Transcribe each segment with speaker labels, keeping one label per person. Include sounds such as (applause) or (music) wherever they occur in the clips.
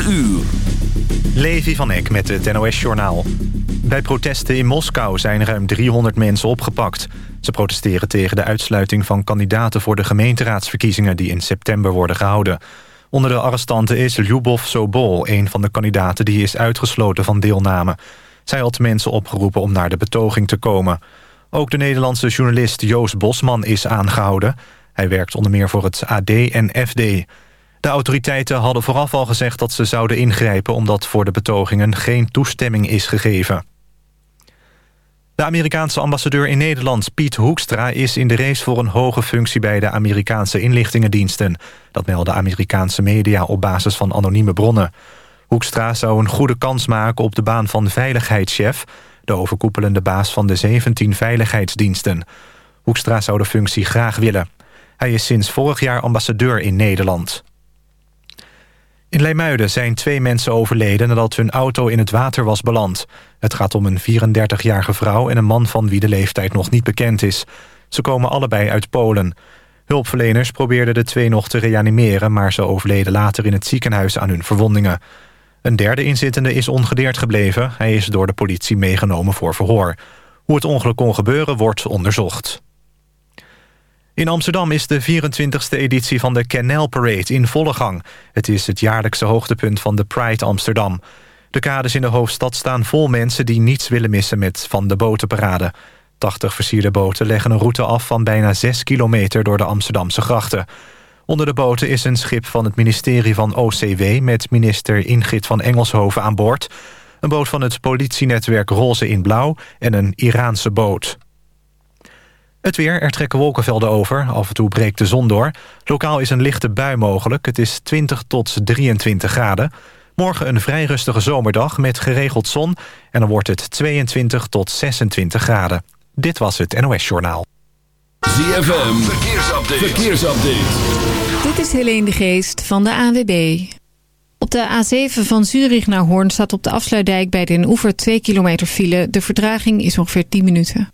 Speaker 1: 4 uur.
Speaker 2: Levi van Eck met het NOS-journaal. Bij protesten in Moskou zijn ruim 300 mensen opgepakt. Ze protesteren tegen de uitsluiting van kandidaten... voor de gemeenteraadsverkiezingen die in september worden gehouden. Onder de arrestanten is Lyubov Sobol... een van de kandidaten die is uitgesloten van deelname. Zij had mensen opgeroepen om naar de betoging te komen. Ook de Nederlandse journalist Joost Bosman is aangehouden. Hij werkt onder meer voor het AD en FD... De autoriteiten hadden vooraf al gezegd dat ze zouden ingrijpen... omdat voor de betogingen geen toestemming is gegeven. De Amerikaanse ambassadeur in Nederland, Piet Hoekstra... is in de race voor een hoge functie bij de Amerikaanse inlichtingendiensten. Dat melden Amerikaanse media op basis van anonieme bronnen. Hoekstra zou een goede kans maken op de baan van veiligheidschef... de overkoepelende baas van de 17 veiligheidsdiensten. Hoekstra zou de functie graag willen. Hij is sinds vorig jaar ambassadeur in Nederland. In Leimuiden zijn twee mensen overleden nadat hun auto in het water was beland. Het gaat om een 34-jarige vrouw en een man van wie de leeftijd nog niet bekend is. Ze komen allebei uit Polen. Hulpverleners probeerden de twee nog te reanimeren... maar ze overleden later in het ziekenhuis aan hun verwondingen. Een derde inzittende is ongedeerd gebleven. Hij is door de politie meegenomen voor verhoor. Hoe het ongeluk kon gebeuren wordt onderzocht. In Amsterdam is de 24e editie van de Canal Parade in volle gang. Het is het jaarlijkse hoogtepunt van de Pride Amsterdam. De kades in de hoofdstad staan vol mensen die niets willen missen met Van de Botenparade. 80 versierde boten leggen een route af van bijna 6 kilometer door de Amsterdamse grachten. Onder de boten is een schip van het ministerie van OCW... met minister Ingrid van Engelshoven aan boord. Een boot van het politienetwerk Roze in Blauw en een Iraanse boot. Het weer, er trekken wolkenvelden over. Af en toe breekt de zon door. Lokaal is een lichte bui mogelijk. Het is 20 tot 23 graden. Morgen een vrij rustige zomerdag met geregeld zon. En dan wordt het 22 tot 26 graden. Dit was het NOS Journaal.
Speaker 1: ZFM, verkeersupdate. verkeersupdate.
Speaker 3: Dit is Helene de Geest van de ANWB. Op de A7 van Zurich naar Hoorn staat op de afsluitdijk bij Den Oever 2 kilometer file. De vertraging is ongeveer 10 minuten.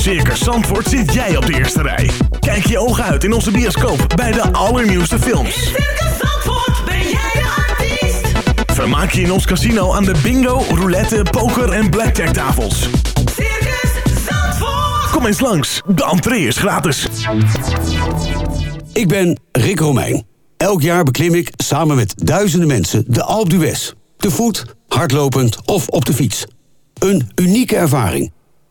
Speaker 4: Circus Zandvoort zit jij op de eerste rij. Kijk je ogen uit in onze bioscoop bij de allernieuwste
Speaker 5: In
Speaker 4: films.
Speaker 5: Circus Zandvoort ben jij de artiest.
Speaker 4: Vermaak je in ons casino aan de bingo, roulette, poker en blackjack tafels.
Speaker 5: Circus Zandvoort.
Speaker 4: Kom eens langs, de entree is gratis.
Speaker 6: Ik ben Rick Romeijn. Elk jaar beklim ik samen met duizenden mensen de Alpe d'Huez. Te voet, hardlopend of op de fiets. Een unieke ervaring.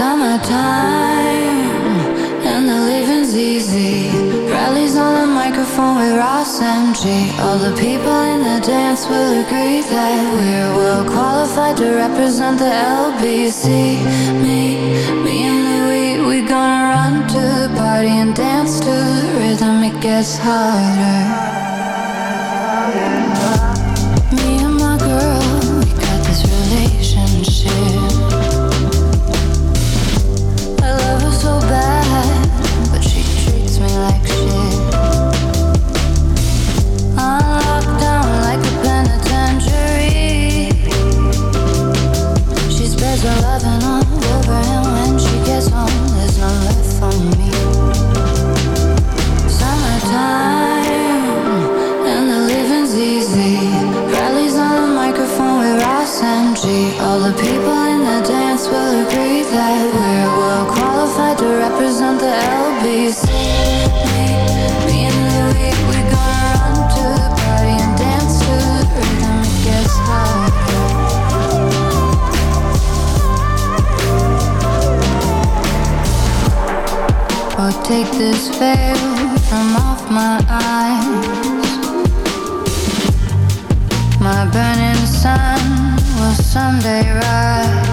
Speaker 7: Summertime and the living's easy. Rallies on the microphone with Ross and G. All the people in the dance will agree that we're well qualified to represent the LBC. Me, me and Louis, we gonna run to the party and dance to the rhythm. It gets harder. Veil from off my eyes. My burning sun will someday rise.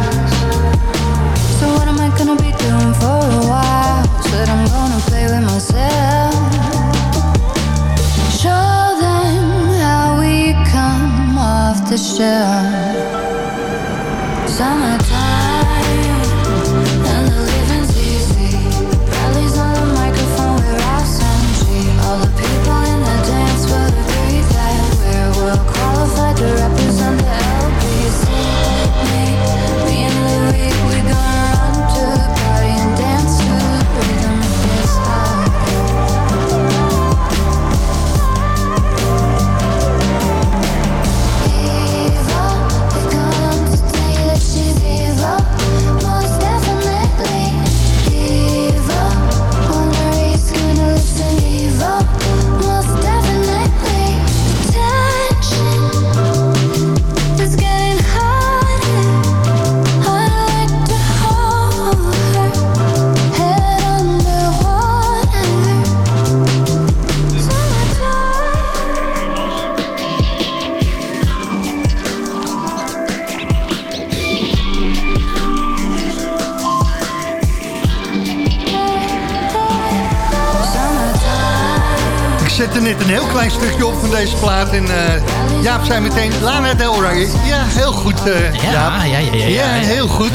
Speaker 8: En eh, Jaap zei meteen, Lana Del Rey. Ja, heel goed eh
Speaker 9: Ja,
Speaker 8: Jaap.
Speaker 9: ja, ja, ja, ja,
Speaker 8: heel goed.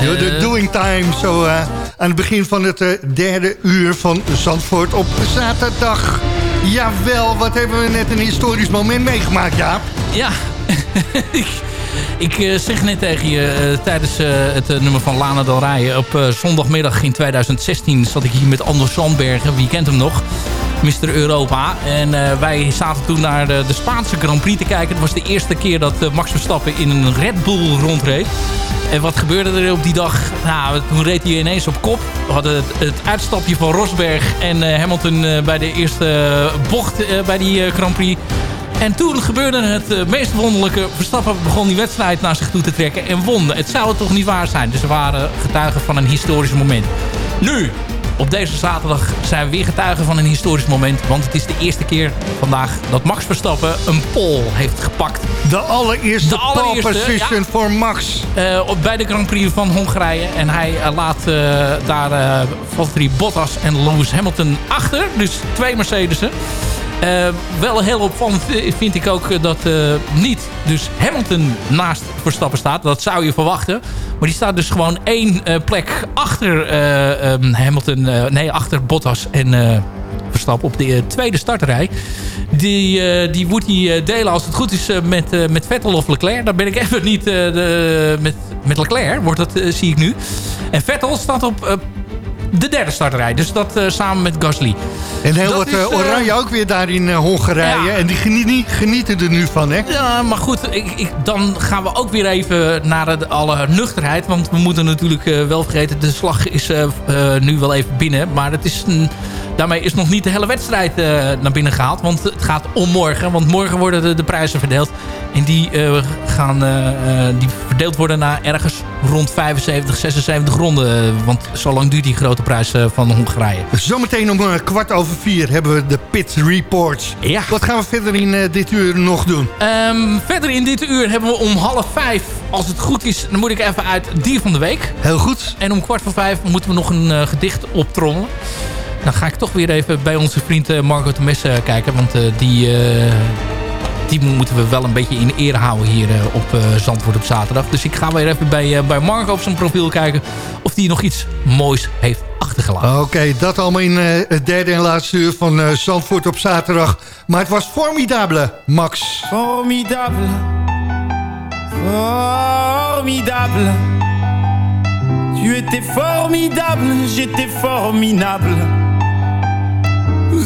Speaker 8: De
Speaker 9: Eh.
Speaker 8: doing time, zo aan het begin van het derde uur van Zandvoort op zaterdag. Jawel, wat hebben we net een historisch moment meegemaakt, Jaap?
Speaker 9: Ja, (laughs) ik, zeg net tegen je tijdens het nummer van Lana Del Rey. Op zondagmiddag in 2016 zat ik hier met Anders Zandbergen. Wie kent hem nog? Mr. Europa. En eh, wij zaten toen naar de, de Spaanse Grand Prix te kijken. Het was de eerste keer dat eh, Max Verstappen in een Red Bull rondreed. En wat gebeurde er op die dag? Nou, toen reed hij ineens op kop. We hadden het, het uitstapje van Rosberg en eh, Hamilton eh, bij de eerste bocht eh, bij die eh, Grand Prix. En toen gebeurde het eh, meest wonderlijke. Verstappen begon die wedstrijd naar zich toe te trekken en won. Het zou toch niet waar zijn. Dus we waren getuigen van een historisch moment. Nu, op deze zaterdag zijn we weer getuigen van een historisch moment. Want het is de eerste keer vandaag dat Max Verstappen een pole heeft gepakt.
Speaker 8: De allereerste,
Speaker 9: De allereerste,
Speaker 8: pole position
Speaker 9: ja.
Speaker 8: voor Max.
Speaker 9: eh, op, bij de Grand Prix van Hongarije. En hij eh, laat eh, daar Valtteri Bottas en Lewis Hamilton achter. Dus twee Mercedes'en. Eh, wel heel opvallend vind ik ook eh, dat eh, niet dus Hamilton naast Verstappen staat. Dat zou je verwachten. Maar die staat dus gewoon één plek achter eh, ehm, Hamilton. nee, achter Bottas en Verstappen op de tweede starterij. Die, die moet hij delen als het goed is met, met Vettel of Leclerc. Daar ben ik even niet... de, met, met Leclerc wordt dat, zie ik nu. En Vettel staat op de derde starterij. Dus dat eh, samen met Gasly.
Speaker 8: En heel
Speaker 9: Dat
Speaker 8: wat
Speaker 9: is,
Speaker 8: eh,
Speaker 9: eh,
Speaker 8: oranje ook weer daar in Hongarije.
Speaker 9: Ja.
Speaker 8: En die genie- genieten er nu van, hè?
Speaker 9: Ja, maar goed, ik, ik, dan gaan we ook weer even naar de, alle nuchterheid. Want we moeten natuurlijk wel vergeten, de slag is nu wel even binnen. Maar het is, een- daarmee is nog niet de hele wedstrijd eh, naar binnen gehaald. Want het gaat om morgen. Want morgen worden de, de prijzen verdeeld. En die, eh, gaan, eh, die verdeeld worden naar ergens rond 75, 76 ronden. Want zo lang duurt die grote prijs van Hongarije.
Speaker 8: Zometeen om kwart over vier hebben we de Pit Reports.
Speaker 9: Ja.
Speaker 8: Wat gaan we verder in dit uur nog doen?
Speaker 9: Ehm, verder in dit uur hebben we om half vijf, als het goed is, dan moet ik even uit Dier van de Week.
Speaker 8: Heel goed.
Speaker 9: En om kwart voor vijf moeten we nog een gedicht optrommelen. Dan ga ik toch weer even bij onze vriend eh, Marco de Messe kijken. Want eh, die, eh, die moeten we wel een beetje in ere houden hier eh, op eh, Zandvoort op zaterdag. Dus ik ga weer even bij, eh, bij Marco op zijn profiel kijken of die nog iets moois heeft achtergelaten.
Speaker 8: Oké, dat allemaal in eh, het derde en laatste uur van eh, Zandvoort op zaterdag. Maar het was formidabele, Max.
Speaker 10: Formidable. Formidable. Tu étais formidable, j'étais formidable.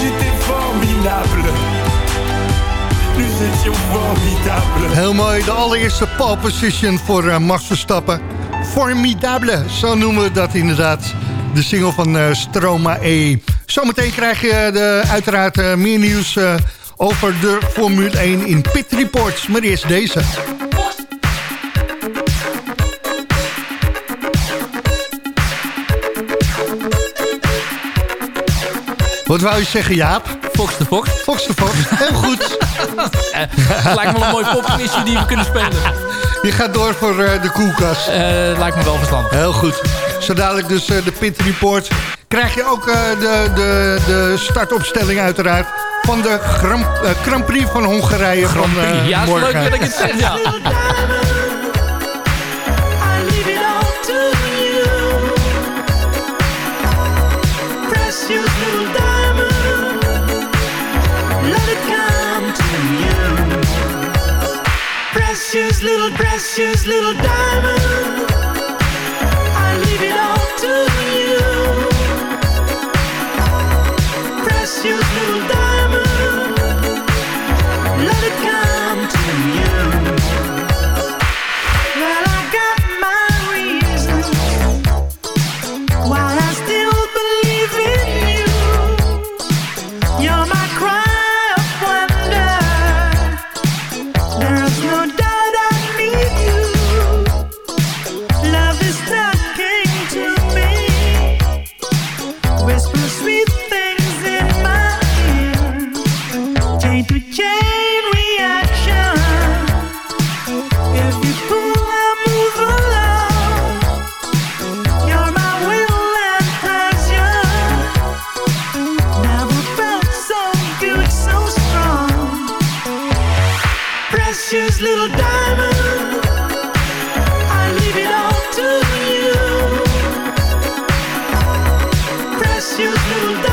Speaker 10: j'étais formidable. Nous étions formidables.
Speaker 8: Heel mooi, de allereerste pole position voor Max Verstappen. Formidable, zo noemen we dat inderdaad. De single van eh, Stroma E. Zometeen krijg je eh, de, uiteraard meer nieuws over de Formule 1 in Pit Reports. Maar eerst deze. Wat wou je zeggen, Jaap?
Speaker 9: Fox de Fox.
Speaker 8: Fox de Fox, heel goed.
Speaker 9: Eh, lijkt me wel een mooi popquizje die we kunnen spelen.
Speaker 8: Je gaat door voor eh, de koelkast.
Speaker 9: Eh, lijkt me wel verstandig.
Speaker 8: Heel goed. Zo dadelijk dus eh, de Pit Report. Krijg je ook eh, de, de, de startopstelling uiteraard... van de Grand, Grand Prix van Hongarije van eh,
Speaker 9: ja, is leuk dat ik het zeg, ja. (laughs)
Speaker 5: Precious little, precious little diamond. I leave it all to you. Precious little diamond. you
Speaker 8: do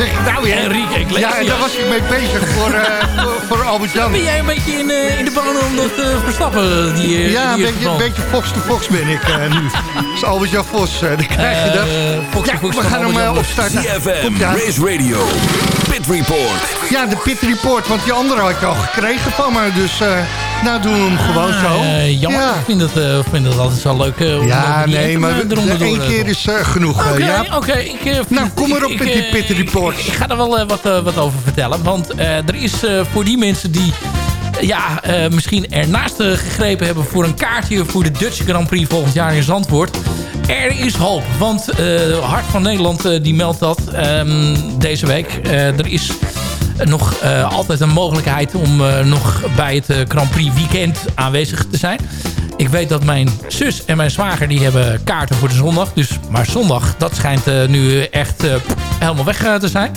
Speaker 8: zeg ik nou weer?
Speaker 9: Enrique Iglesias.
Speaker 8: Ja, daar was ik mee bezig voor, uh, voor, voor Albert Jan.
Speaker 9: Ben jij een beetje in, uh, in de baan om dat Verstappen? Die,
Speaker 8: ja,
Speaker 9: die
Speaker 8: een, beetje, een beetje Fox to Fox ben ik nu. (laughs) Dat is Albert Jan Vos, dan krijg je dat.
Speaker 9: Fox
Speaker 8: ja,
Speaker 9: Fox
Speaker 8: we gaan hem opstarten.
Speaker 1: CFM, Race Radio, Pit Report.
Speaker 8: Ja, de Pit Report, want die andere had ik al gekregen van me. Dus nou doen we hem gewoon zo.
Speaker 9: Uh, jammer, ja. ik vind het, uh, vind het altijd zo leuk. Uh,
Speaker 8: ja, nee, maar één keer is genoeg.
Speaker 9: Oké,
Speaker 8: ja.
Speaker 9: oké.
Speaker 8: nou, kom maar op met die Pit Report.
Speaker 9: Ik, ik, ga er wel wat, wat over vertellen. Want er is voor die mensen die ja, misschien ernaast gegrepen hebben... voor een kaartje voor de Dutch Grand Prix volgend jaar in Zandvoort... Er is hoop, want Hart van Nederland die meldt dat um, deze week. er is nog uh, altijd een mogelijkheid om uh, nog bij het uh, Grand Prix weekend aanwezig te zijn. Ik weet dat mijn zus en mijn zwager die hebben kaarten voor de zondag. Dus, maar zondag, dat schijnt nu echt helemaal weg te zijn.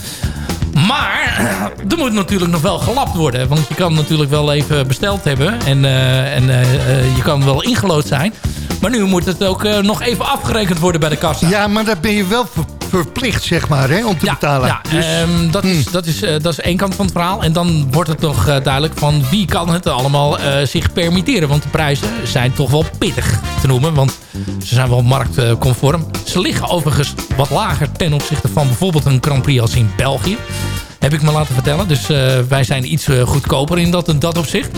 Speaker 9: Maar (clears throat) er moet natuurlijk nog wel gelapt worden. Want je kan natuurlijk wel even besteld hebben. En, en je kan wel ingelood zijn. Maar nu moet het ook nog even afgerekend worden bij de kassa.
Speaker 8: Ja, maar daar ben je wel verplicht, zeg maar, hè, om te
Speaker 9: ja,
Speaker 8: betalen.
Speaker 9: Ja, dus, um, dat, is, dat, is, uh, dat is één kant van het verhaal. En dan wordt het nog uh, duidelijk van wie kan het allemaal uh, zich permitteren. Want de prijzen zijn toch wel pittig te noemen. Want ze zijn wel marktconform. Ze liggen overigens wat lager ten opzichte van bijvoorbeeld een Grand Prix als in België. Heb ik me laten vertellen. Dus wij zijn iets goedkoper in dat, in dat opzicht.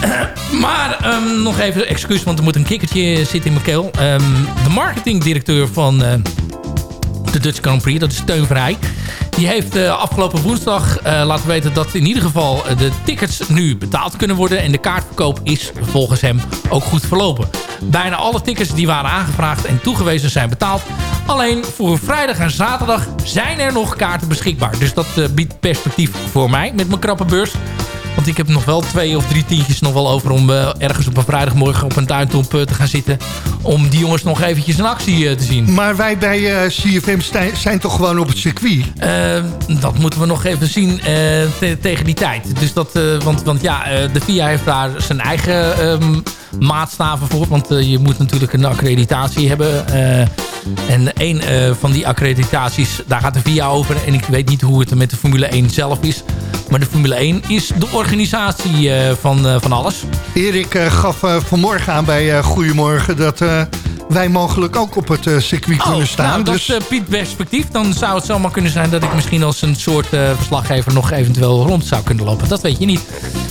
Speaker 9: (clears throat) maar um, nog even excuus, want er moet een kikkertje zitten in mijn keel. Um, de marketingdirecteur van de Dutch Grand. Dat is Teun Vrij. Die heeft uh, afgelopen woensdag uh, laten weten dat in ieder geval de tickets nu betaald kunnen worden. En de kaartverkoop is volgens hem ook goed verlopen. Bijna alle tickets die waren aangevraagd en toegewezen zijn betaald. Alleen voor vrijdag en zaterdag zijn er nog kaarten beschikbaar. Dus dat biedt perspectief voor mij met mijn krappe beurs. Want ik heb nog wel twee of drie tientjes nog wel over om uh, ergens op een vrijdagmorgen op een tuintop uh, te gaan zitten. Om die jongens nog eventjes in actie uh, te zien.
Speaker 8: Maar wij bij CFM zijn toch gewoon op het circuit?
Speaker 9: dat moeten we nog even zien te tegen die tijd. Dus dat, want, want ja, de VIA heeft daar zijn eigen um, maatstaven voor. Want je moet natuurlijk een accreditatie hebben. en een van die accreditaties, daar gaat de VIA over. En ik weet niet hoe het met de Formule 1 zelf is. Maar de Formule 1 is de organisatie van, van alles.
Speaker 8: Erik gaf vanmorgen aan bij Goedemorgen dat wij mogelijk ook op het circuit
Speaker 9: oh,
Speaker 8: kunnen staan.
Speaker 9: Nou, dat dus... is Piet perspectief. Dan zou het zomaar kunnen zijn dat ik misschien als een soort verslaggever nog eventueel rond zou kunnen lopen. Dat weet je niet.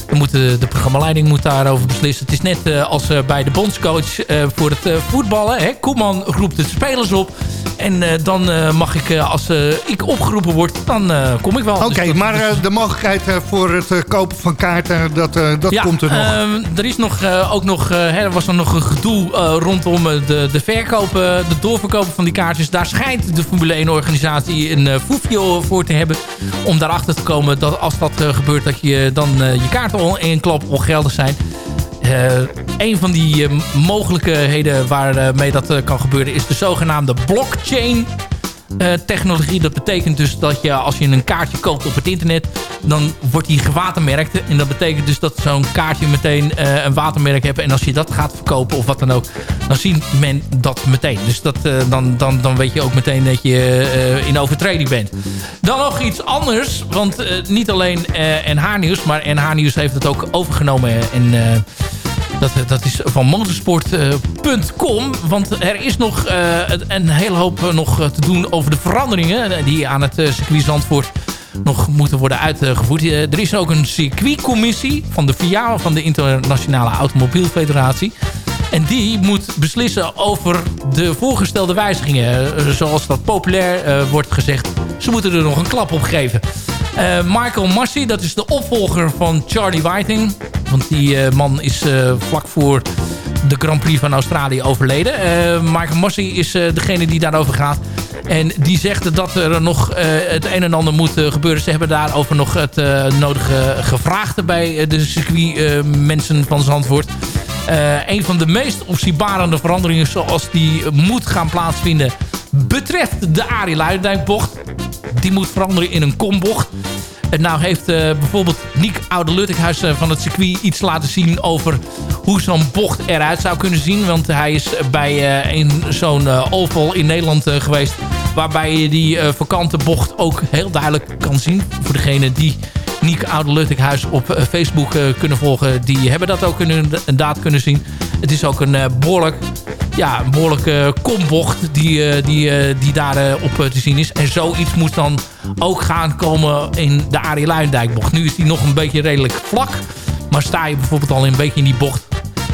Speaker 9: Dan moet de, de programmaleiding moet daarover beslissen. Het is net als bij de bondscoach voor het voetballen. Hè. Koeman roept de spelers op. En dan mag ik, als ik opgeroepen word, dan kom ik wel.
Speaker 8: Oké, okay, dus maar de mogelijkheid voor het kopen van kaarten, dat, dat
Speaker 9: ja,
Speaker 8: komt er nog.
Speaker 9: Uh, er is nog, ook nog, er was er nog een gedoe rondom de, de verkopen, de doorverkopen van die kaartjes. Daar schijnt de Formule 1 organisatie een foefje voor te hebben. Om daarachter te komen dat als dat gebeurt, dat je dan je kaarten in klap ongeldig zijn. Uh, een van die mogelijkheden waarmee dat kan gebeuren is de zogenaamde blockchain technologie. Dat betekent dus dat je als je een kaartje koopt op het internet... dan wordt die gewatermerkt. En dat betekent dus dat zo'n kaartje meteen uh, een watermerk heeft. En als je dat gaat verkopen of wat dan ook... dan ziet men dat meteen. Dus dat, uh, dan, dan, dan weet je ook meteen dat je in overtreding bent. Dan nog iets anders. Want niet alleen NH Nieuws... maar NH Nieuws heeft het ook overgenomen. En... Dat, dat is van motorsport.com. want er is nog uh, een hele hoop nog te doen over de veranderingen... die aan het circuit Zandvoort nog moeten worden uitgevoerd. er is ook een circuitcommissie van de FIA... van de Internationale Automobielfederatie. En die moet beslissen over de voorgestelde wijzigingen. Zoals dat populair uh, wordt gezegd. Ze moeten er nog een klap op geven. Uh, Michael Massey, dat is de opvolger van Charlie Whiting. Want die man is vlak voor de Grand Prix van Australië overleden. Michael Massey is degene die daarover gaat. En die zegt dat er nog het een en ander moet gebeuren. Ze hebben daarover nog het nodige gevraagd bij de circuitmensen van Zandvoort. Een van de meest opzienbarende veranderingen zoals die moet gaan plaatsvinden... betreft de Arie Luijendijkbocht die moet veranderen in een kombocht. En nou heeft uh, bijvoorbeeld Niek Oude-Luttekhuis uh, van het circuit iets laten zien over hoe zo'n bocht eruit zou kunnen zien. Want hij is bij uh, zo'n oval in Nederland geweest waarbij je die vakante bocht ook heel duidelijk kan zien. Voor degene die Niek Oude Huis op Facebook kunnen volgen. Die hebben dat ook inderdaad kunnen zien. Het is ook een behoorlijk ja, een behoorlijke kombocht die, die, die daar op te zien is. En zoiets moet dan ook gaan komen in de Arie Luindijkbocht. Nu is die nog een beetje redelijk vlak. Maar sta je bijvoorbeeld al een beetje in die bocht...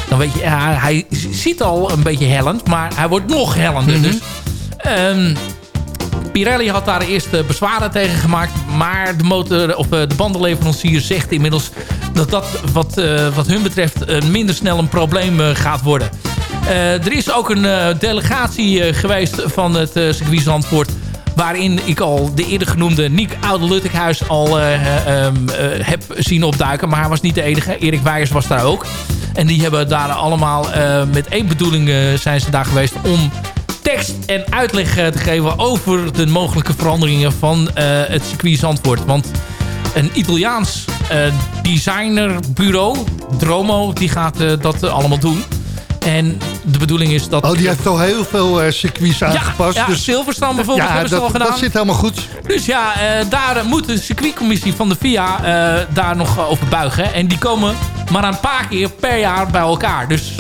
Speaker 9: dan weet je, ja, hij ziet al een beetje hellend... maar hij wordt nog hellender. Mhm. Dus um, Pirelli had daar eerst uh, bezwaren tegen gemaakt... maar de, motor, of, uh, de bandenleverancier zegt inmiddels... dat dat wat, wat hun betreft minder snel een probleem gaat worden. er is ook een delegatie geweest van het circuit Zandvoort waarin ik al de eerder genoemde Niek Oude Luttekhuis al uh, heb zien opduiken. Maar hij was niet de enige. Erik Weijers was daar ook. En die hebben daar allemaal met één bedoeling zijn ze daar geweest om tekst en uitleg te geven over de mogelijke veranderingen van het circuit Zandvoort. Want een Italiaans designerbureau, Dromo, die gaat dat allemaal doen. En de bedoeling is dat...
Speaker 8: Oh, die heeft al heel veel uh, circuits aangepast.
Speaker 9: Ja,
Speaker 8: dus...
Speaker 9: Silverstone bijvoorbeeld ja, hebben
Speaker 8: dat,
Speaker 9: ze al gedaan.
Speaker 8: dat zit helemaal goed.
Speaker 9: Dus ja, uh, daar moet de circuitcommissie van de FIA uh, daar nog over buigen. En die komen maar een paar keer per jaar bij elkaar. Dus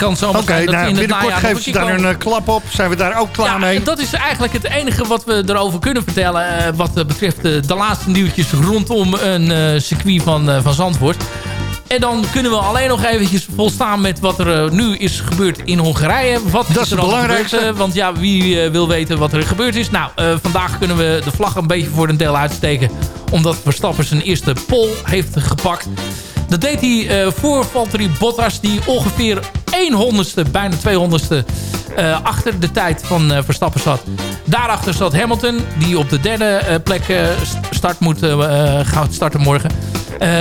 Speaker 9: het kan zo
Speaker 8: Oké, okay, nou, binnenkort geven ze daar een klap op. Zijn we daar ook klaar
Speaker 9: ja,
Speaker 8: mee?
Speaker 9: Dat is eigenlijk het enige wat we erover kunnen vertellen... Uh, wat betreft de laatste nieuwtjes rondom een circuit van, van Zandvoort. En dan kunnen we alleen nog eventjes volstaan met wat er nu is gebeurd in Hongarije. Wat
Speaker 8: dat is, er het belangrijkste. Gebeurd,
Speaker 9: want ja, wie wil weten wat er gebeurd is? Nou, vandaag kunnen we de vlag een beetje voor een deel uitsteken. Omdat Verstappen zijn eerste pol heeft gepakt. Dat deed hij voor Valtteri Bottas. Die ongeveer 100ste, bijna 200ste achter de tijd van Verstappen zat. Daarachter zat Hamilton. Die op de derde plek start moet, gaat starten morgen.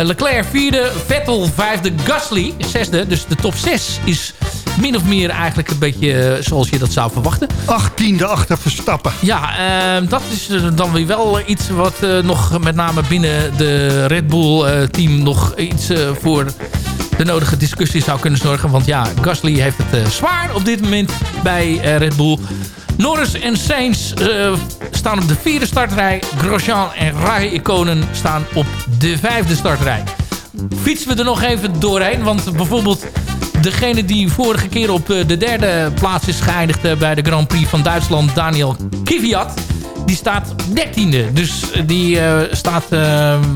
Speaker 9: Leclerc vierde, Vettel vijfde, Gasly zesde. Dus de top 6 is min of meer eigenlijk een beetje zoals je dat zou verwachten.
Speaker 8: Achttiende achter Verstappen.
Speaker 9: Ja, uh, dat is dan weer wel iets wat nog met name binnen de Red Bull team nog iets voor de nodige discussie zou kunnen zorgen. Want ja, Gasly heeft het zwaar op dit moment bij Red Bull. Norris en Sainz uh, staan op de vierde startrij. Grosjean en Rai-Iconen staan op de vijfde startrij. Fietsen we er nog even doorheen. Want bijvoorbeeld degene die vorige keer op eh, de derde plaats is geëindigd... Eh, bij de Grand Prix van Duitsland, Daniel Kvyat... die staat dertiende. Dus die staat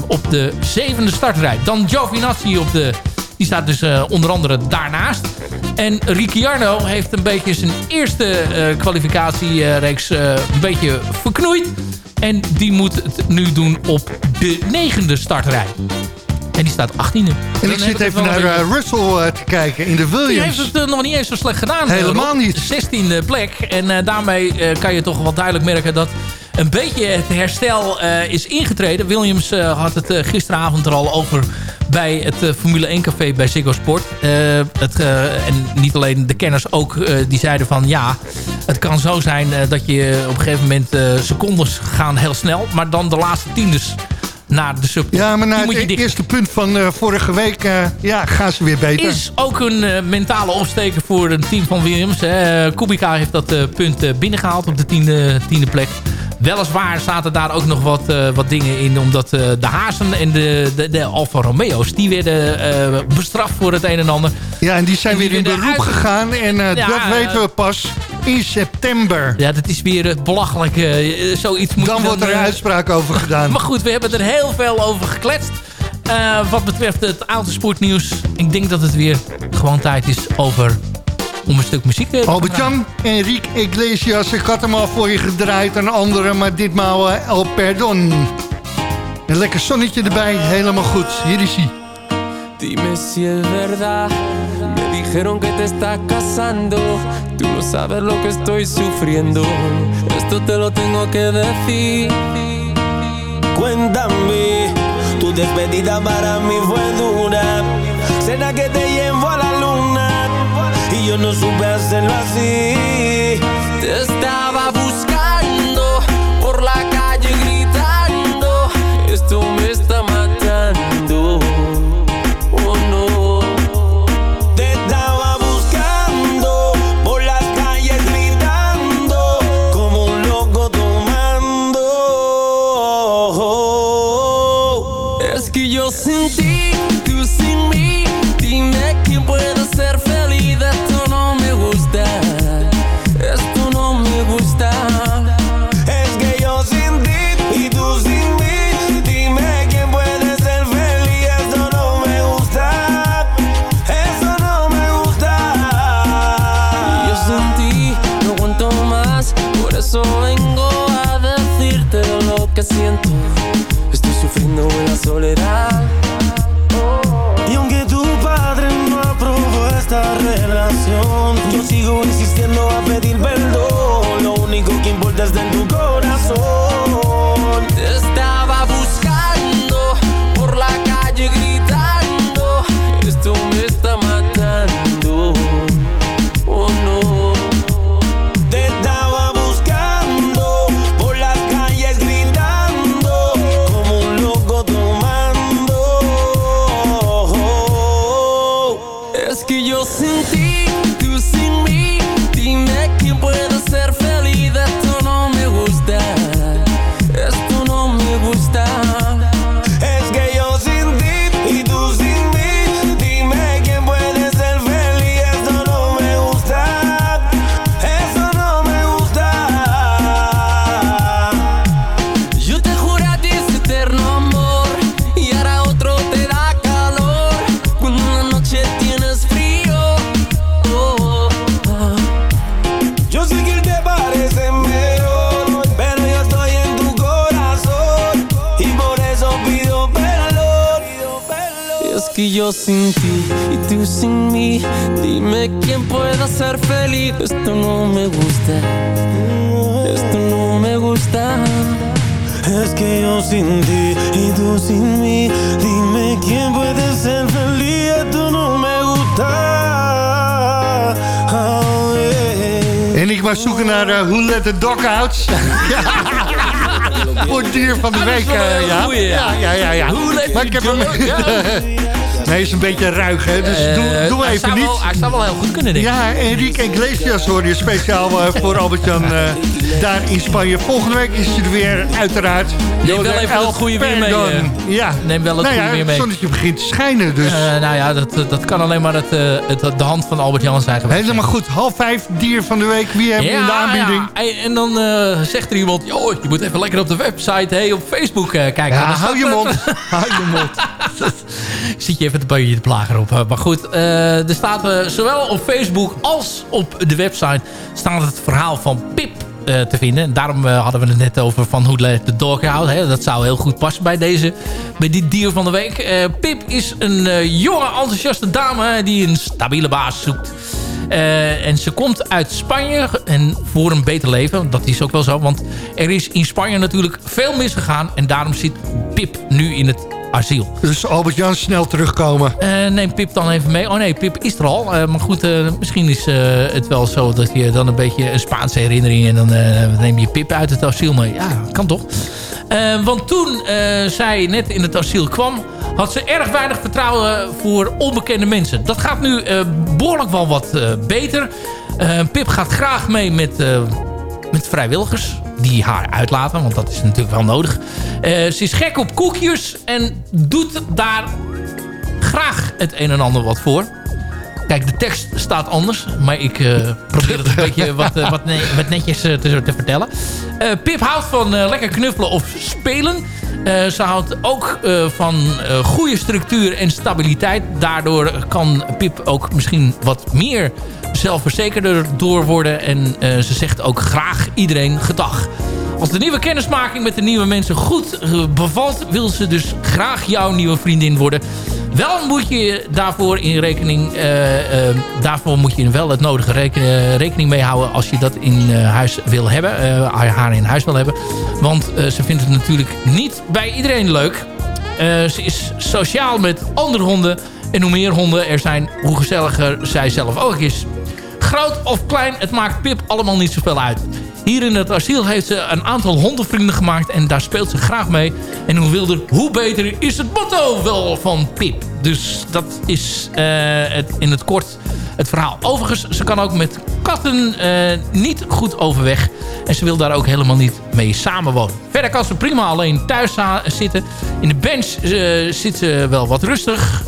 Speaker 9: op de zevende startrij. Dan Giovinazzi op de... Die staat dus uh, onder andere daarnaast. En Ricciardo heeft een beetje zijn eerste uh, kwalificatiereeks uh, een beetje verknoeid. En die moet het nu doen op de negende startrij. En die staat 18e.
Speaker 8: En ik zit even naar uh, Russell te kijken in de Williams. Die
Speaker 9: heeft het nog niet eens zo slecht gedaan.
Speaker 8: Helemaal niet.
Speaker 9: 16e plek. En daarmee kan je toch wel duidelijk merken dat een beetje het herstel is ingetreden. Williams had het gisteravond er al over bij het Formule 1 café bij Ziggo Sport. Het, en niet alleen de kenners ook, die zeiden van ja, het kan zo zijn dat je op een gegeven moment secondes gaan heel snel. Maar dan de laatste tiendes naar de sub.
Speaker 8: Ja, maar na het eerste punt van vorige week ja, gaan ze weer beter.
Speaker 9: Is ook een mentale opsteker voor een team van Williams. Kubica heeft dat punt binnengehaald op de tiende, tiende plek. Weliswaar zaten daar ook nog wat, uh, wat dingen in. Omdat uh, de Hazen en de, de, de Alfa Romeo's... die werden uh, bestraft voor het een en ander.
Speaker 8: Ja, en die zijn die weer in beroep uit... gegaan. En ja, dat weten we pas in september.
Speaker 9: Ja, dat is weer belachelijk. zoiets moet
Speaker 8: dan wordt er een uitspraak over gedaan. (laughs)
Speaker 9: maar goed, we hebben er heel veel over gekletst. wat betreft het autosportnieuws. Ik denk dat het weer gewoon tijd is over om een stuk muziek te
Speaker 8: Albert-Jan, Enrique Iglesias, ik had hem al voor je gedraaid. Een andere, maar ditmaal uh, El Perdon. Een lekker zonnetje erbij, helemaal goed. Hier is hij.
Speaker 11: Dime si es verdad, me dijeron que te estás casando. Tú no sabes lo que estoy sufriendo. Esto te lo tengo que decir. Cuéntame, tu despedida para mí fue dura. Cena que te llevo a la y yo no supe hacerlo así. Te estaba ¿quién no va a pedir perdón?
Speaker 8: Zoeken naar eh, Who Let The Dog Out. (laughs) Voor dier van de week.
Speaker 9: wel een
Speaker 8: eh, ja.
Speaker 9: ja.
Speaker 8: ja, ja, ja. Maar ik heb hem... (laughs) nee, is een beetje ruig, hè. Dus
Speaker 9: Eh,
Speaker 8: doe, doe
Speaker 9: hij
Speaker 8: even
Speaker 9: zou
Speaker 8: niet.
Speaker 9: Wel, hij zou wel heel goed kunnen, denk ik.
Speaker 8: Ja, Enrique Iglesias hoor je speciaal eh, voor Albert-Jan eh, daar in Spanje. Volgende week is hij er weer, uiteraard.
Speaker 9: Neem wel even
Speaker 8: El
Speaker 9: het goede weer mee, eh.
Speaker 8: ja.
Speaker 9: Neem wel het
Speaker 8: nou
Speaker 9: goede
Speaker 8: ja,
Speaker 9: weer mee.
Speaker 8: Het zonnetje begint te schijnen, dus...
Speaker 9: Eh, nou ja, dat, dat kan alleen maar het, eh, het, de hand van Albert Jan zijn geweest.
Speaker 8: Helemaal goed. Half vijf, dier van de week. Wie hebben we in de aanbieding?
Speaker 9: Ja. En- dan eh, zegt er iemand... Joh, je moet even lekker op de website, hey, op Facebook eh, kijken.
Speaker 8: Ja, (laughs) hou je mond. hou je mond.
Speaker 9: Zit je even een beetje te plagen op. Maar goed, eh, er staat eh, zowel op Facebook als op de website... staat het verhaal van Pip eh, te vinden. En daarom hadden we het net over van hoe de dog. Hè? Dat zou heel goed passen bij, deze, bij dit dier van de week. Pip is een jonge, enthousiaste dame die een stabiele baas zoekt. En ze komt uit Spanje en voor een beter leven. Dat is ook wel zo, want er is in Spanje natuurlijk veel misgegaan. En daarom zit Pip nu in het asiel.
Speaker 8: Dus Albert-Jan snel terugkomen.
Speaker 9: Eh, neem Pip dan even mee. Oh nee, Pip is er al. Eh, maar goed, eh, misschien is het wel zo dat je dan een beetje een Spaanse herinnering... en dan neem je Pip uit het asiel mee. Ja, kan toch? Want toen zij net in het asiel kwam... had ze erg weinig vertrouwen voor onbekende mensen. Dat gaat nu eh, behoorlijk wel wat beter. Pip gaat graag mee met, met vrijwilligers die haar uitlaten, want dat is natuurlijk wel nodig. Eh, ze is gek op koekjes en doet daar graag het een en ander wat voor. Kijk, de tekst staat anders, maar ik eh, probeer het een (laughs) beetje wat, eh, wat, ne- wat netjes eh, te, te vertellen. Pip houdt van lekker knuffelen of spelen. Ze houdt ook van goede structuur en stabiliteit. Daardoor kan Pip ook misschien wat meer zelfverzekerder door worden. En ze zegt ook graag iedereen gedag. Als de nieuwe kennismaking met de nieuwe mensen goed eh, bevalt... wil ze dus graag jouw nieuwe vriendin worden. Wel moet je daarvoor in rekening... eh, eh, daarvoor moet je wel het nodige reken- eh, rekening mee houden... als je dat in huis wil hebben. haar in huis wil hebben. Want ze vindt het natuurlijk niet bij iedereen leuk. Ze is sociaal met andere honden. En hoe meer honden er zijn, hoe gezelliger zij zelf ook is. Groot of klein, het maakt Pip allemaal niet zoveel uit. Hier in het asiel heeft ze een aantal hondenvrienden gemaakt en daar speelt ze graag mee. En hoe wilder, hoe beter is het motto wel van Pip. Dus dat is eh, in het kort het verhaal. Overigens, ze kan ook met katten niet goed overweg. En ze wil daar ook helemaal niet mee samenwonen. Verder kan ze prima alleen thuis zitten. In de bench zit ze wel wat rustig.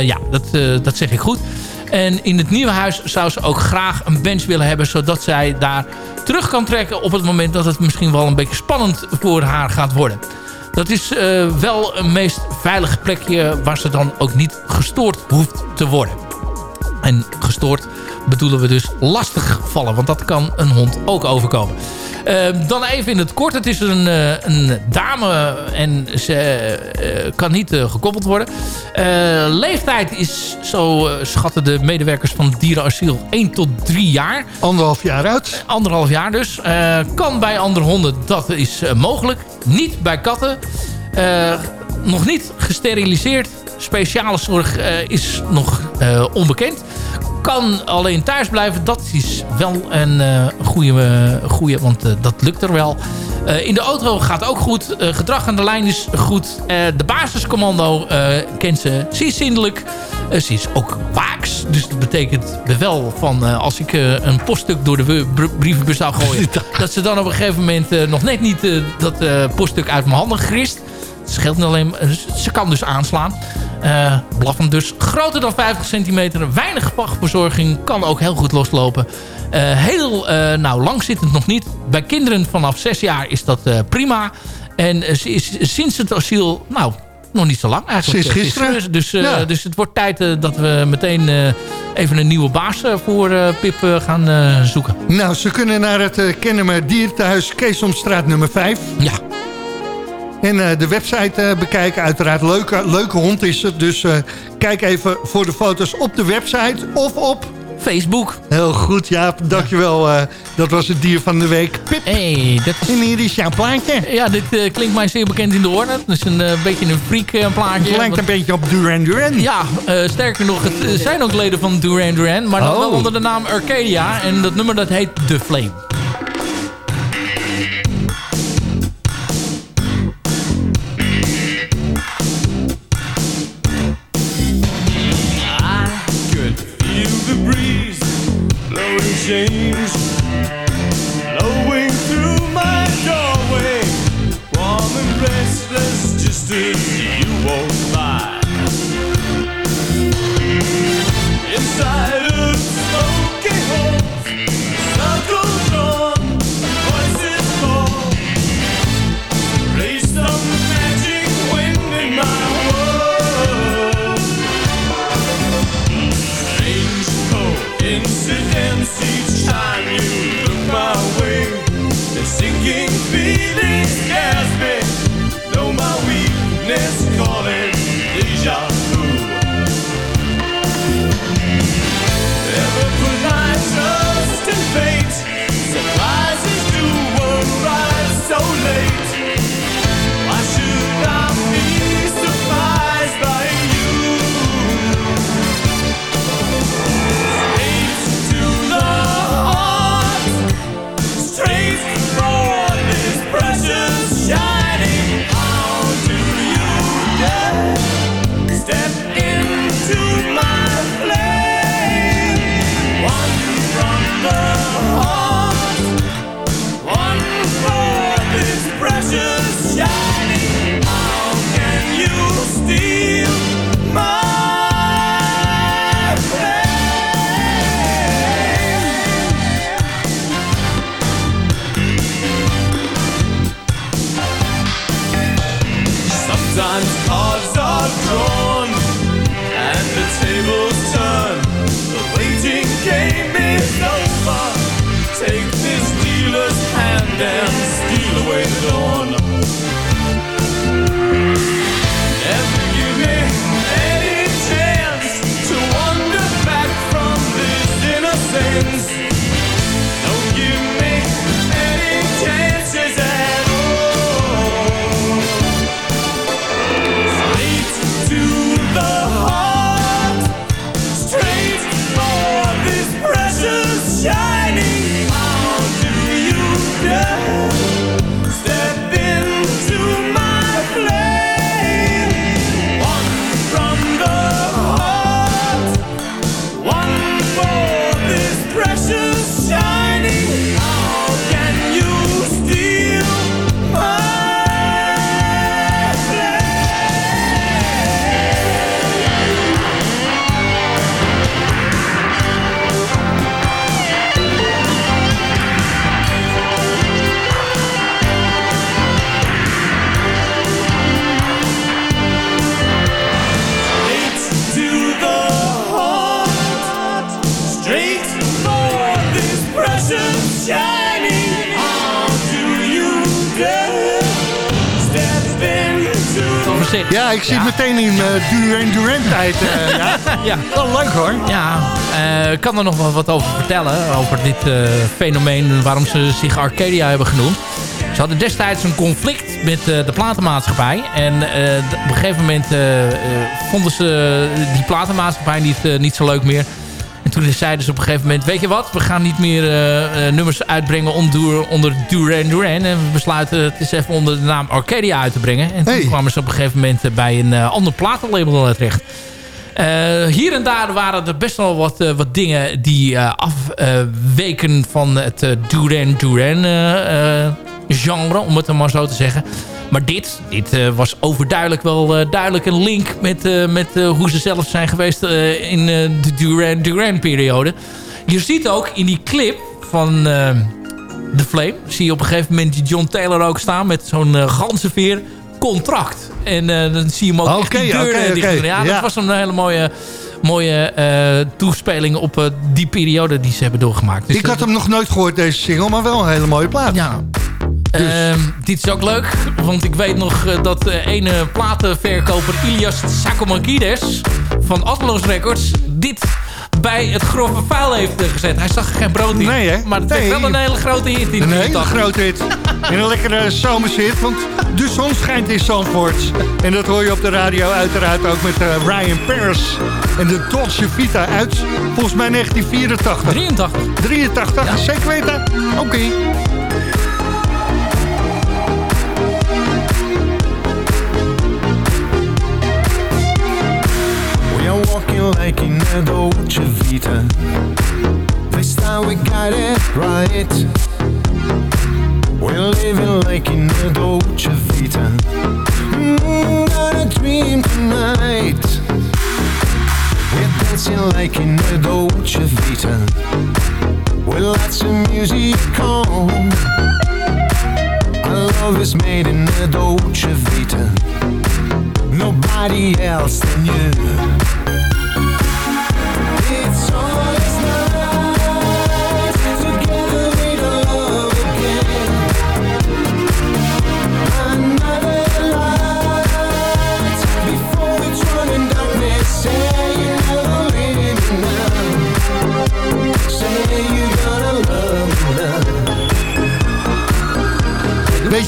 Speaker 9: ja, dat, dat zeg ik goed. En in het nieuwe huis zou ze ook graag een bench willen hebben... zodat zij daar terug kan trekken op het moment dat het misschien wel een beetje spannend voor haar gaat worden. Dat is uh, wel een meest veilige plekje waar ze dan ook niet gestoord hoeft te worden. En gestoord bedoelen we dus lastig vallen. Want dat kan een hond ook overkomen. Ehm, dan even in het kort. Het is een, uh, een dame en ze uh, kan niet uh, gekoppeld worden. leeftijd is, zo schatten de medewerkers van het dierenasiel, 1 tot 3 jaar.
Speaker 8: Anderhalf jaar uit.
Speaker 9: Anderhalf jaar dus. kan bij andere honden, dat is mogelijk. Niet bij katten. nog niet gesteriliseerd. Speciale zorg is nog onbekend kan alleen thuis blijven. Dat is wel een uh, goede, goede, want uh, dat lukt er wel. Uh, in de auto gaat ook goed. gedrag aan de lijn is goed. de basiscommando kent ze. Ze is zindelijk. ze is ook waaks. Dus dat betekent wel van als ik een poststuk door de brievenbus zou gooien... (laughs) dat ze dan op een gegeven moment nog net niet dat poststuk uit mijn handen grist. Het scheelt niet alleen, ze kan dus aanslaan. Uh, blaffend dus. Groter dan 50 centimeter. Weinig vachtverzorging. Kan ook heel goed loslopen. Uh, heel uh, nou, langzittend nog niet. Bij kinderen vanaf 6 jaar is dat prima. En ze is sinds het asiel... Nou, nog niet zo lang eigenlijk.
Speaker 8: Sinds gisteren.
Speaker 9: Dus, ja. dus het wordt tijd dat we meteen even een nieuwe baas voor Pip gaan zoeken.
Speaker 8: Nou, ze kunnen naar het Kennemer Dierenthuis Keesomstraat nummer 5.
Speaker 9: Ja.
Speaker 8: En uh, de website uh, bekijken. Uiteraard leuke, leuke hond is het. Dus uh, kijk even voor de foto's op de website of op...
Speaker 9: Facebook.
Speaker 8: Heel goed, Jaap. Dankjewel. Uh, dat was het dier van de week. Pip.
Speaker 9: Hey, dat is...
Speaker 8: En hier is jouw plaatje.
Speaker 9: Ja, dit klinkt mij zeer bekend in de oren. Dat is een beetje een freak plaatje.
Speaker 8: Het lijkt een beetje op Duran Duran.
Speaker 9: Ja, sterker nog, het zijn ook leden van Duran Duran. Maar dan oh. wel onder de naam Arcadia. En dat nummer dat heet The Flame. Change
Speaker 8: Ja, zit meteen in uh, Duran Duran tijd. Uh, (laughs) ja.
Speaker 9: ja.
Speaker 8: Wel leuk hoor.
Speaker 9: Ja, uh, ik kan er nog wel wat over vertellen. Over dit fenomeen waarom ze zich Arcadia hebben genoemd. Ze hadden destijds een conflict met de platenmaatschappij. En op een gegeven moment vonden ze die platenmaatschappij niet, niet zo leuk meer. En toen zeiden ze op een gegeven moment... weet je wat, we gaan niet meer uh, nummers uitbrengen onder, onder Duran Duran. En we besluiten het eens even onder de naam Arcadia uit te brengen. En toen kwamen ze op een gegeven moment bij een uh, ander platenlabel terecht. hier en daar waren er best wel wat, wat dingen die afweken van het Duran Duran genre, om het maar zo te zeggen. Maar dit, dit uh, was overduidelijk wel uh, duidelijk een link met, uh, met hoe ze zelf zijn geweest in de Duran Duran-periode. Je ziet ook in die clip van The Flame... zie je op een gegeven moment John Taylor ook staan met zo'n ganzenveer contract. En dan zie je hem ook
Speaker 8: okay,
Speaker 9: die deur
Speaker 8: okay, okay.
Speaker 9: Ja, dat was een hele mooie mooie uh, toespeling op uh, die periode die ze hebben doorgemaakt.
Speaker 8: Dus, ik had hem nog nooit gehoord, deze single, maar wel een hele mooie plaat.
Speaker 9: Ja, dus. Uh, dit is ook leuk, want ik weet nog uh, dat uh, ene platenverkoper Ilias Sakomakides van Atlas Records dit bij het grove vuil heeft gezet. Hij zag er geen brood in.
Speaker 8: Nee, hè?
Speaker 9: Maar het
Speaker 8: nee.
Speaker 9: werd wel een hele grote hit in
Speaker 8: Een
Speaker 9: de
Speaker 8: hele grote hit. En een lekkere zomershit, want de zon schijnt in Zandvoort. En dat hoor je op de radio uiteraard ook met uh, Ryan Paris. En de Dolce Vita uit, volgens mij 1984.
Speaker 9: 83.
Speaker 8: 83, ja. zeker weten? Oké. Okay.
Speaker 10: Like in a Dolce Vita. This time we got it right. We're living like in a Dolce Vita. Mm, got a dream tonight. We're dancing like in a Dolce Vita. With lots of music on. Our love is made in a Dolce Vita. Nobody else than you.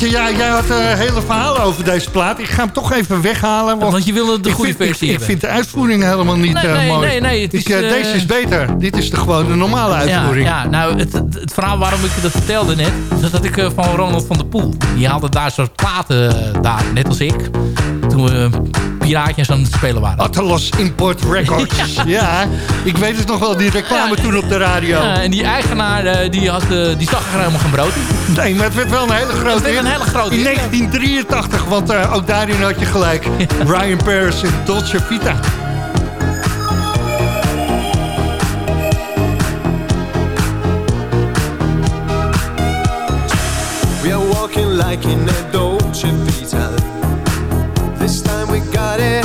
Speaker 8: Weet je, ja, jij had uh, hele verhalen over deze plaat. Ik ga hem toch even weghalen.
Speaker 9: Want, want je wilde de goede versie
Speaker 8: ik, ik, vind de uitvoering helemaal niet
Speaker 9: nee,
Speaker 8: uh,
Speaker 9: nee,
Speaker 8: mooi.
Speaker 9: Nee, nee, het is,
Speaker 8: ik, uh, deze is beter. Dit is de gewone normale uitvoering.
Speaker 9: Ja, ja nou, het, het, het, verhaal waarom ik dat vertelde net... dat had ik van Ronald van der Poel. Die haalde daar soort platen daar, net als ik. Toen we piraatjes aan het spelen waren.
Speaker 8: Atalos Import Records. (laughs) ja. ja. ik weet het nog wel, die reclame ja, toen op de radio.
Speaker 9: Ja, en die eigenaar, die, had, die zag er helemaal geen brood in.
Speaker 8: Nee, maar het werd wel een hele grote
Speaker 9: hit. een hele grote
Speaker 8: In 1983, want uh, ook daarin had je gelijk. Ryan Paris en Dolce Vita.
Speaker 10: We are walking like in a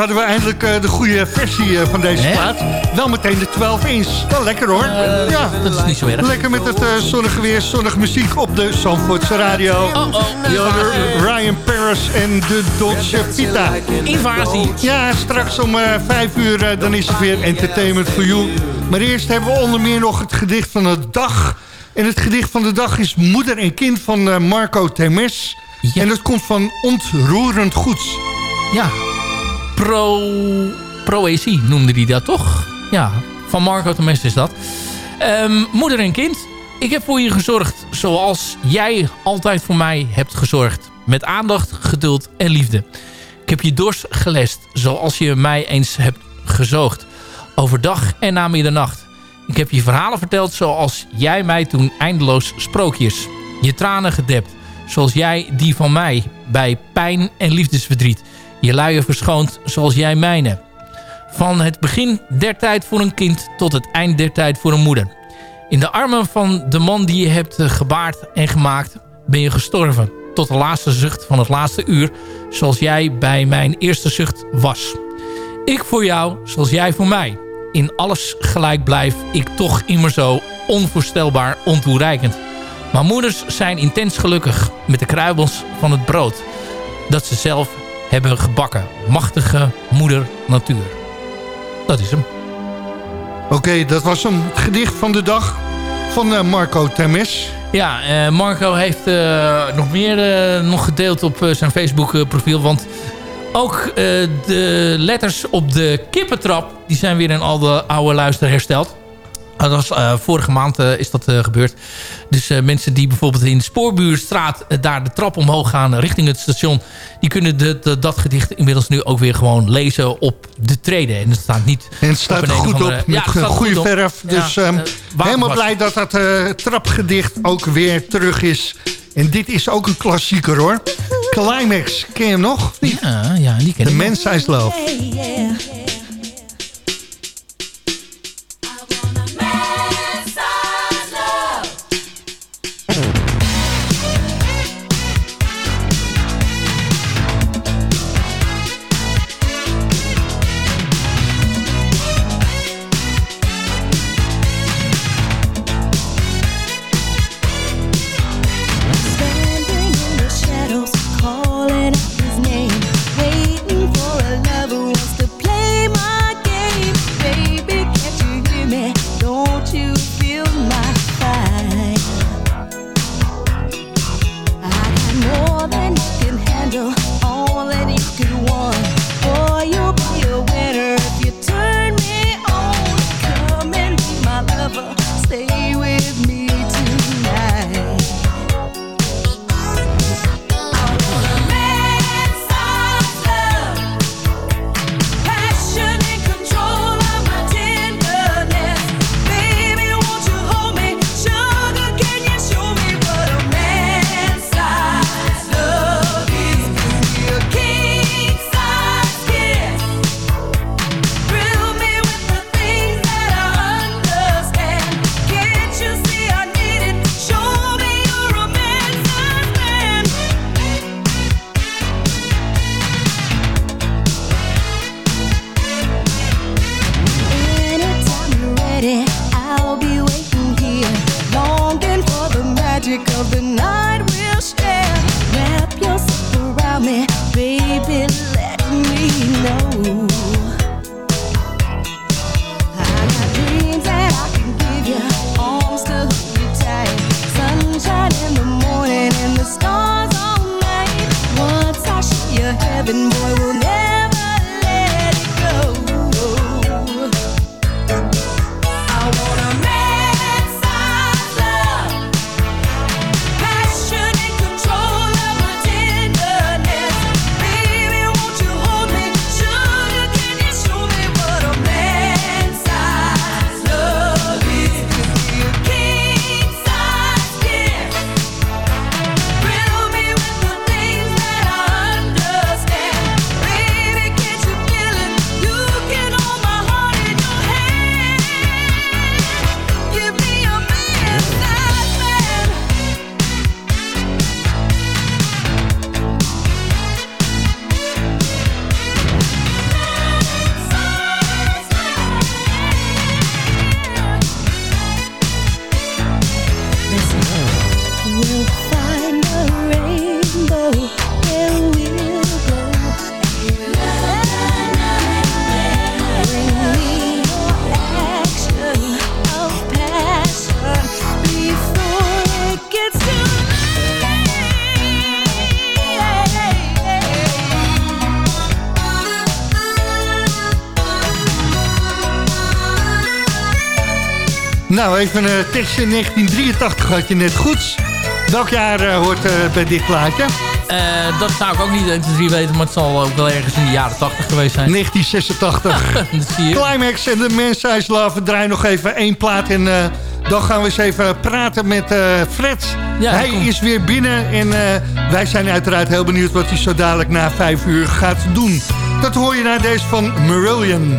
Speaker 12: Hadden we eindelijk eh, de goede versie eh, van deze
Speaker 9: Hè?
Speaker 12: plaat. Wel meteen de 12 inch. Wel lekker hoor.
Speaker 9: Eh,
Speaker 12: ja.
Speaker 9: Dat is niet zo erg.
Speaker 12: Lekker met het zonnige weer, zonnige muziek op de Zandvoortse radio.
Speaker 9: Oh,
Speaker 12: hoorde Ryan Paris en de Dolce Vita.
Speaker 9: Invasie.
Speaker 12: Ja, straks om eh, vijf uur dan is het weer Entertainment for You. Maar eerst hebben we onder meer nog het gedicht van de dag. En het gedicht van de dag is Moeder en Kind van Marco Temes. En dat komt van Ontroerend Goeds.
Speaker 9: Ja. Pro... Noemde hij dat toch? Ja, van Marco Temes is dat. Ehm, moeder en kind, ik heb voor je gezorgd zoals jij altijd voor mij hebt gezorgd. Met aandacht, geduld en liefde. Ik heb je dorst gelest zoals je mij eens hebt gezoogd. Overdag en na middernacht. Ik heb je verhalen verteld zoals jij mij toen eindeloos sprookjes. Je tranen gedept zoals jij die van mij bij pijn en liefdesverdriet. Je luier verschoond zoals jij mijne. Van het begin der tijd voor een kind tot het eind der tijd voor een moeder. In de armen van de man die je hebt gebaard en gemaakt ben je gestorven. Tot de laatste zucht van het laatste uur zoals jij bij mijn eerste zucht was. Ik voor jou zoals jij voor mij. In alles gelijk blijf ik toch immer zo onvoorstelbaar ontoereikend. Maar moeders zijn intens gelukkig met de kruibels van het brood dat ze zelf hebben gebakken. Machtige moeder natuur. Dat is hem.
Speaker 12: Oké, dat was hem. Het gedicht van de dag van eh, Marco Temes.
Speaker 9: Ja, eh, Marco heeft eh, nog meer nog gedeeld op zijn Facebook profiel. Want ook de letters op de kippentrap... die zijn weer in al de oude luister hersteld. Dat was, eh, vorige maand eh, is dat eh, gebeurd. Dus eh, mensen die bijvoorbeeld in de Spoorbuurstraat... daar de trap omhoog gaan richting het station... die kunnen de, de- dat gedicht inmiddels nu ook weer gewoon lezen op de treden. En het staat niet
Speaker 12: En het staat
Speaker 9: op
Speaker 12: er goed op, met
Speaker 9: Ja, het staat
Speaker 12: goede
Speaker 9: goed
Speaker 12: verf. Dus ehm,
Speaker 9: eh,
Speaker 12: helemaal blij dat dat eh, trapgedicht ook weer terug is. En dit is ook een klassieker hoor. Climax, ken je hem nog?
Speaker 9: Ja, ja, die ken
Speaker 12: The
Speaker 9: ik.
Speaker 12: Man's Size Love.
Speaker 13: Stars all
Speaker 14: Nou, even een tekstje 1983 had je net goed. Welk jaar eh, hoort eh, bij dit plaatje?
Speaker 9: Eh, dat zou ik ook niet 1, 2, 3 weten, maar het zal ook wel ergens in de jaren 80 geweest zijn.
Speaker 14: 1986. (laughs)
Speaker 9: dat zie je.
Speaker 14: Climax en de Men's Love. Draai nog even één plaat en eh, dan gaan we eens even praten met eh, Fred.
Speaker 9: Ja,
Speaker 14: hij is weer binnen en eh, wij zijn uiteraard heel benieuwd wat hij zo dadelijk na vijf uur gaat doen. Dat hoor je naar deze van Marillion.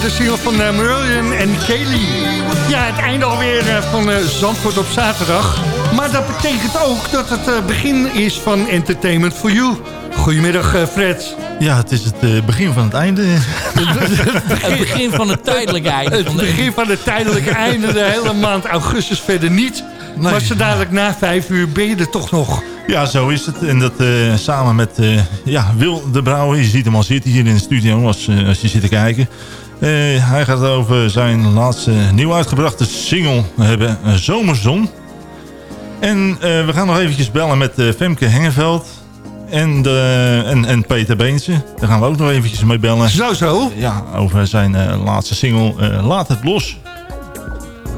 Speaker 14: De single van eh, Marillion en Kelly. Ja, het einde alweer eh, van eh, Zandvoort op zaterdag. Maar dat betekent ook dat het eh, begin is van Entertainment for You. Goedemiddag eh, Fred.
Speaker 15: Ja, het is het eh, begin van het einde. (laughs)
Speaker 9: Het begin van het tijdelijke einde.
Speaker 14: Het begin van het tijdelijke einde, de hele maand augustus verder niet. Maar zo dadelijk na vijf uur ben je er toch nog.
Speaker 15: Ja, zo is het. En dat eh, samen met eh, ja, Wil de Brouwer. Je ziet hem al zitten hier in de studio als, eh, als je zit te kijken. Eh, hij gaat over zijn laatste nieuw uitgebrachte single hebben, eh, Zomerzon. En eh, we gaan nog eventjes bellen met Femke Hengeveld. En, de, en, en Peter Beense. Daar gaan we ook nog eventjes mee bellen.
Speaker 14: Zo, zo.
Speaker 15: Ja, over zijn laatste single Laat het los.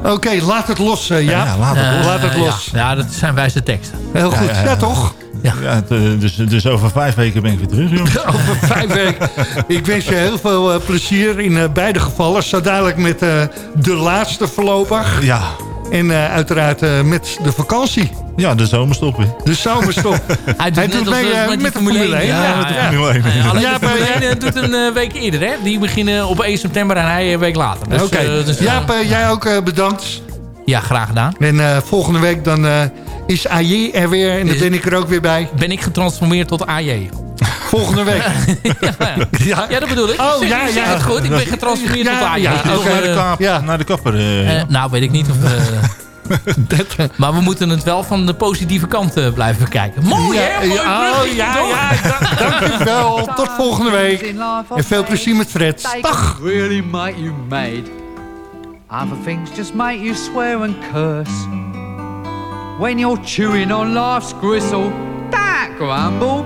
Speaker 14: Oké, laat het los, eh, ja.
Speaker 15: Ja, laat het los.
Speaker 14: laat het los.
Speaker 9: Ja, ja, dat zijn wijze teksten.
Speaker 14: Heel goed, ja,
Speaker 15: Ja, ja, ja.
Speaker 14: toch?
Speaker 15: Ja. eh, dus, dus over vijf weken ben ik weer terug, jongens. (laughs)
Speaker 8: Over vijf weken. Ik wens je heel veel eh, plezier in eh, beide gevallen. Zo dadelijk met eh, de laatste voorlopig.
Speaker 15: Ja.
Speaker 8: En eh, uiteraard eh, met de vakantie.
Speaker 15: Ja, de zomerstop weer.
Speaker 8: De zomerstop. (laughs)
Speaker 9: Hij doet, net als,
Speaker 8: mee
Speaker 9: eh, met,
Speaker 8: met
Speaker 9: de Formule 1.
Speaker 15: Ja, met de Formule 1.
Speaker 9: Ja, alleen
Speaker 8: Ja,
Speaker 9: de Formule
Speaker 8: maar-
Speaker 9: 1 doet een eh, week eerder, hè? Die beginnen op 1 september en hij een week later. Dus,
Speaker 8: Oké.
Speaker 9: eh, dus,
Speaker 8: Jaap, jij ook eh, bedankt.
Speaker 9: ja, graag gedaan.
Speaker 8: En eh, volgende week dan eh, is AJ er weer. En dan ben ik er ook weer bij.
Speaker 9: Ben ik getransformeerd tot AJ.
Speaker 8: Volgende week. (laughs)
Speaker 9: ja. ja, dat bedoel ik.
Speaker 8: Oh,
Speaker 9: Zeg-
Speaker 8: ja, ja.
Speaker 9: het goed. Ik ben getransformeerd
Speaker 8: Ja,
Speaker 9: tot
Speaker 8: ja,
Speaker 9: Dus,
Speaker 15: toch naar de,
Speaker 9: eh,
Speaker 8: ja.
Speaker 15: naar de kapper? eh,
Speaker 9: eh, nou, weet ik niet of... (laughs) eh, maar we moeten het wel van de positieve kant blijven bekijken. Mooi,
Speaker 8: Ja,
Speaker 9: hè? Mooi
Speaker 8: ja, oh, ja, ja, da- dankjewel. Tot volgende week. En veel plezier met Fred. Dag.
Speaker 16: really make you mad. Other things just make you swear and curse. When you're chewing on life's gristle, that grumble,